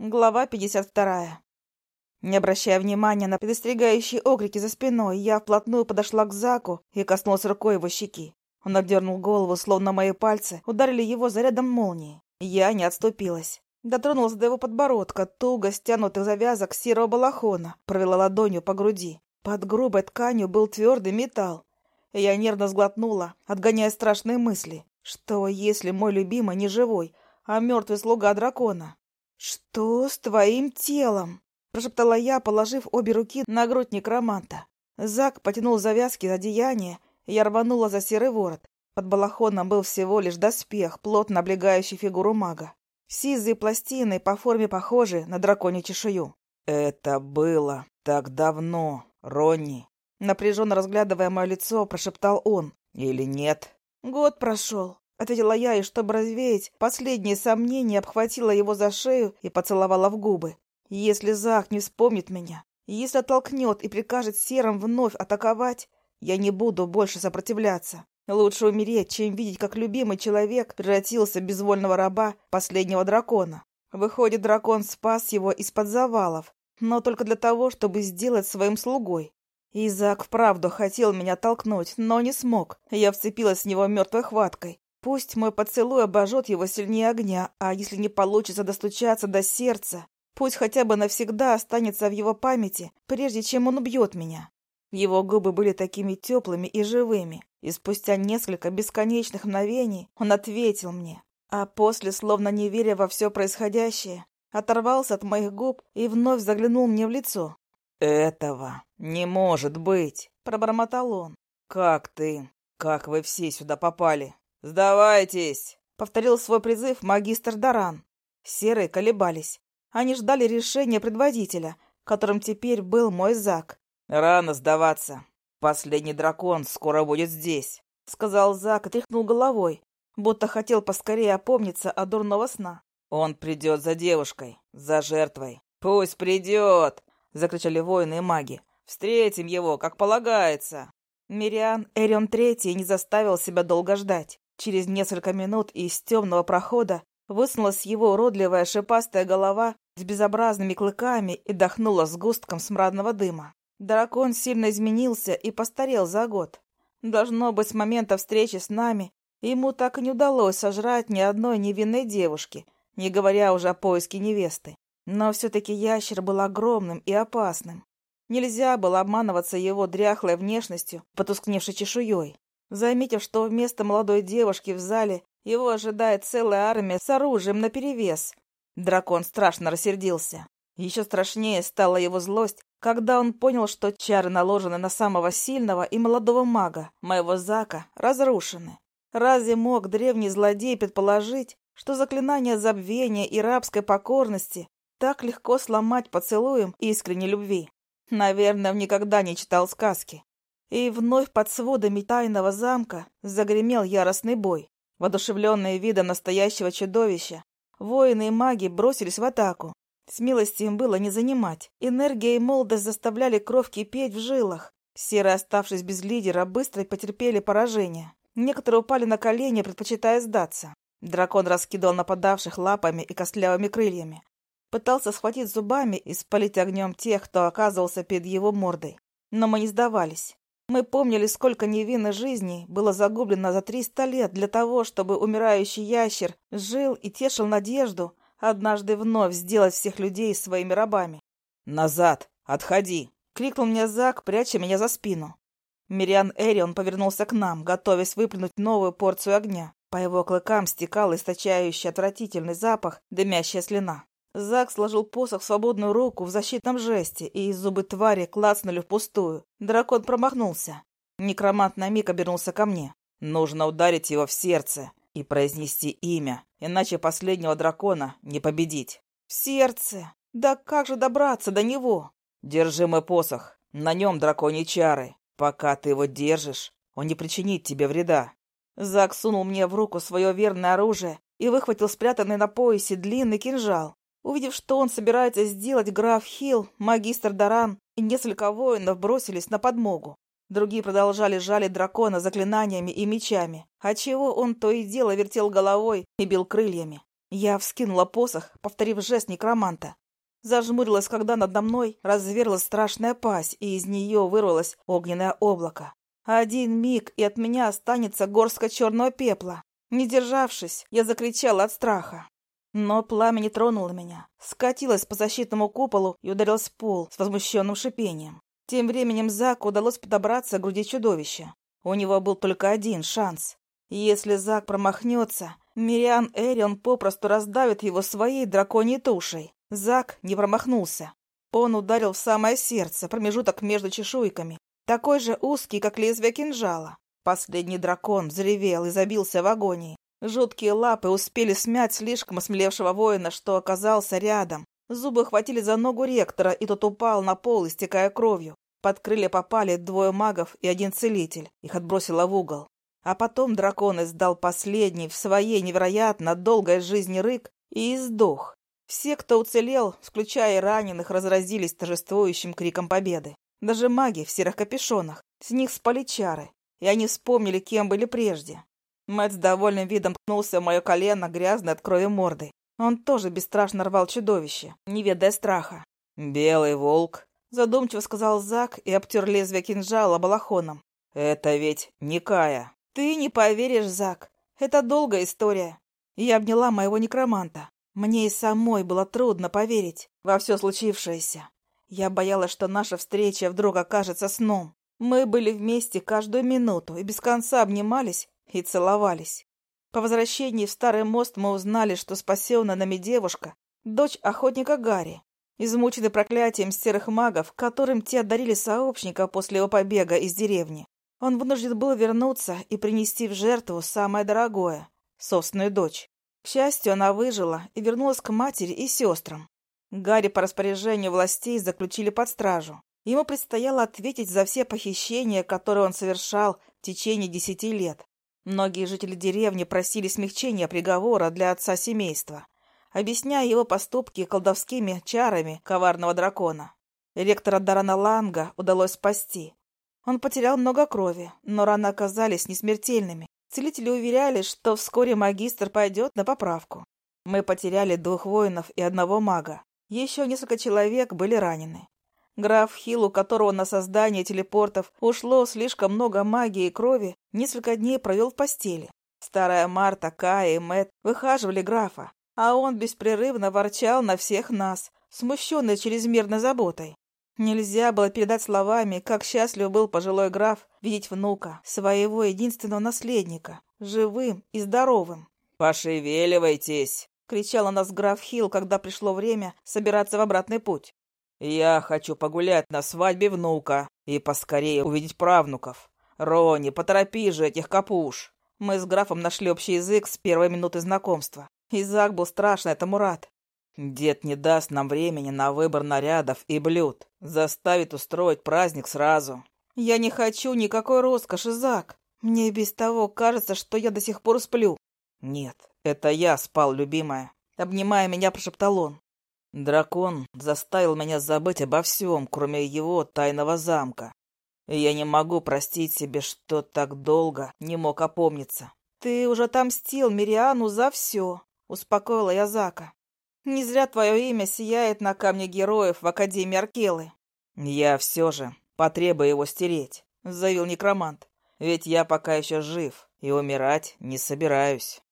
Глава 52. Не обращая внимания на предостерегающие окрики за спиной, я вплотную подошла к Заку и коснулась рукой его щеки. Он отдернул голову, словно мои пальцы ударили его зарядом молнии. Я не отступилась. Дотронулась до его подбородка, туго стянутых завязок серого балахона, провела ладонью по груди. Под грубой тканью был твердый металл. Я нервно сглотнула, отгоняя страшные мысли. Что, если мой любимый не живой, а мертвый слуга дракона? «Что с твоим телом?» — прошептала я, положив обе руки на грудь некроманта. Зак потянул завязки одеяния, и я рванула за серый ворот. Под балахоном был всего лишь доспех, плотно облегающий фигуру мага. Сизые пластины, по форме похожи на драконью чешую. «Это было так давно, Ронни», — напряженно разглядывая мое лицо, прошептал он. «Или нет?» «Год прошел. Ответила я, и чтобы развеять последние сомнения, обхватила его за шею и поцеловала в губы. Если Зах не вспомнит меня, если оттолкнет и прикажет серым вновь атаковать, я не буду больше сопротивляться. Лучше умереть, чем видеть, как любимый человек превратился в безвольного раба последнего дракона. Выходит, дракон спас его из-под завалов, но только для того, чтобы сделать своим слугой. Изак вправду хотел меня толкнуть, но не смог. Я вцепилась в него мертвой хваткой. Пусть мой поцелуй обожжет его сильнее огня, а если не получится достучаться до сердца, пусть хотя бы навсегда останется в его памяти, прежде чем он убьет меня. Его губы были такими теплыми и живыми, и спустя несколько бесконечных мгновений он ответил мне, а после, словно не веря во все происходящее, оторвался от моих губ и вновь заглянул мне в лицо. «Этого не может быть!» — пробормотал он. «Как ты? Как вы все сюда попали?» «Сдавайтесь!» — повторил свой призыв магистр Даран. Серые колебались. Они ждали решения предводителя, которым теперь был мой Зак. «Рано сдаваться. Последний дракон скоро будет здесь», — сказал Зак и тряхнул головой, будто хотел поскорее опомниться от дурного сна. «Он придет за девушкой, за жертвой». «Пусть придет!» — закричали воины и маги. «Встретим его, как полагается!» Мириан Эрион Третий не заставил себя долго ждать. Через несколько минут из темного прохода высунулась его уродливая шипастая голова с безобразными клыками и дохнула сгустком смрадного дыма. Дракон сильно изменился и постарел за год. Должно быть, с момента встречи с нами ему так и не удалось сожрать ни одной невинной девушки, не говоря уже о поиске невесты. Но все-таки ящер был огромным и опасным. Нельзя было обманываться его дряхлой внешностью, потускневшей чешуей. Заметив, что вместо молодой девушки в зале его ожидает целая армия с оружием наперевес, дракон страшно рассердился. Еще страшнее стала его злость, когда он понял, что чары, наложены на самого сильного и молодого мага, моего Зака, разрушены. Разве мог древний злодей предположить, что заклинание забвения и рабской покорности так легко сломать поцелуем искренней любви? Наверное, никогда не читал сказки. И вновь под сводами тайного замка загремел яростный бой. Водушевленные видом настоящего чудовища, воины и маги бросились в атаку. Смелости им было не занимать. Энергия и молодость заставляли кровь кипеть в жилах. Серые, оставшись без лидера, быстро потерпели поражение. Некоторые упали на колени, предпочитая сдаться. Дракон раскидывал нападавших лапами и костлявыми крыльями. Пытался схватить зубами и спалить огнем тех, кто оказывался перед его мордой. Но мы не сдавались. Мы помнили, сколько невинных жизней было загублено за триста лет для того, чтобы умирающий ящер жил и тешил надежду однажды вновь сделать всех людей своими рабами. «Назад! Отходи!» — крикнул мне Зак, пряча меня за спину. Мириан Эрион повернулся к нам, готовясь выплюнуть новую порцию огня. По его клыкам стекал источающий отвратительный запах, дымящая слюна. Зак сложил посох в свободную руку в защитном жесте, и зубы твари клацнули впустую. Дракон промахнулся. Некромант на миг обернулся ко мне. «Нужно ударить его в сердце и произнести имя, иначе последнего дракона не победить». «В сердце? Да как же добраться до него?» «Держи мой посох. На нем драконьи чары. Пока ты его держишь, он не причинит тебе вреда». Зак сунул мне в руку свое верное оружие и выхватил спрятанный на поясе длинный кинжал. Увидев, что он собирается сделать, граф Хилл, магистр Даран и несколько воинов бросились на подмогу. Другие продолжали жалить дракона заклинаниями и мечами, отчего он то и дело вертел головой и бил крыльями. Я вскинула посох, повторив жест некроманта. Зажмурилась, когда надо мной разверла страшная пасть, и из нее вырвалось огненное облако. Один миг, и от меня останется горстка черного пепла. Не державшись, я закричала от страха. Но пламя не тронуло меня, скатилось по защитному куполу и ударилось в пол с возмущенным шипением. Тем временем Заку удалось подобраться к груди чудовища. У него был только один шанс. Если Зак промахнется, Мириан Эрион попросту раздавит его своей драконьей тушей. Зак не промахнулся. Он ударил в самое сердце, промежуток между чешуйками, такой же узкий, как лезвие кинжала. Последний дракон взревел и забился в агонии. Жуткие лапы успели смять слишком осмелевшего воина, что оказался рядом. Зубы хватили за ногу ректора, и тот упал на пол, истекая кровью. Под крылья попали двое магов и один целитель. Их отбросило в угол. А потом дракон издал последний в своей невероятно долгой жизни рык и сдох. Все, кто уцелел, включая раненых, разразились торжествующим криком победы. Даже маги в серых капюшонах. С них спали чары, и они вспомнили, кем были прежде. Мэтт с довольным видом ткнулся в мое колено, грязной от крови мордой. Он тоже бесстрашно рвал чудовище, не ведая страха. «Белый волк», — задумчиво сказал Зак и обтер лезвие кинжала балахоном. «Это ведь Никая». «Ты не поверишь, Зак. Это долгая история». Я обняла моего некроманта. Мне и самой было трудно поверить во все случившееся. Я боялась, что наша встреча вдруг окажется сном. Мы были вместе каждую минуту и без конца обнимались и целовались. По возвращении в Старый мост мы узнали, что спасенная нами девушка — дочь охотника Гарри, измученный проклятием серых магов, которым те одарили сообщника после его побега из деревни. Он вынужден был вернуться и принести в жертву самое дорогое — собственную дочь. К счастью, она выжила и вернулась к матери и сестрам. Гарри по распоряжению властей заключили под стражу. Ему предстояло ответить за все похищения, которые он совершал в течение десяти лет. Многие жители деревни просили смягчения приговора для отца семейства, объясняя его поступки колдовскими чарами коварного дракона. Ректора Дарана Ланга удалось спасти. Он потерял много крови, но раны оказались несмертельными. Целители уверяли, что вскоре магистр пойдет на поправку. Мы потеряли двух воинов и одного мага. Еще несколько человек были ранены. Граф Хилл, у которого на создание телепортов ушло слишком много магии и крови, несколько дней провел в постели. Старая Марта, Кая и Мэтт выхаживали графа, а он беспрерывно ворчал на всех нас, смущенный чрезмерной заботой. Нельзя было передать словами, как счастлив был пожилой граф видеть внука, своего единственного наследника, живым и здоровым. «Пошевеливайтесь!» — кричал на нас граф Хилл, когда пришло время собираться в обратный путь. «Я хочу погулять на свадьбе внука и поскорее увидеть правнуков. Рони, поторопи же этих капуш!» Мы с графом нашли общий язык с первой минуты знакомства. Изак был страшно этому рад. Дед не даст нам времени на выбор нарядов и блюд. Заставит устроить праздник сразу. Я не хочу никакой роскоши, Зак. Мне без того кажется, что я до сих пор сплю. Нет, это я спал, любимая. Обнимая меня, прошептал он. Дракон заставил меня забыть обо всем, кроме его тайного замка. И я не могу простить себе, что так долго не мог опомниться. Ты уже отомстил Мириану за все, успокоила я Зака. Не зря твое имя сияет на камне героев в Академии Аркелы. Я все же потребую его стереть, заявил некромант. Ведь я пока еще жив и умирать не собираюсь.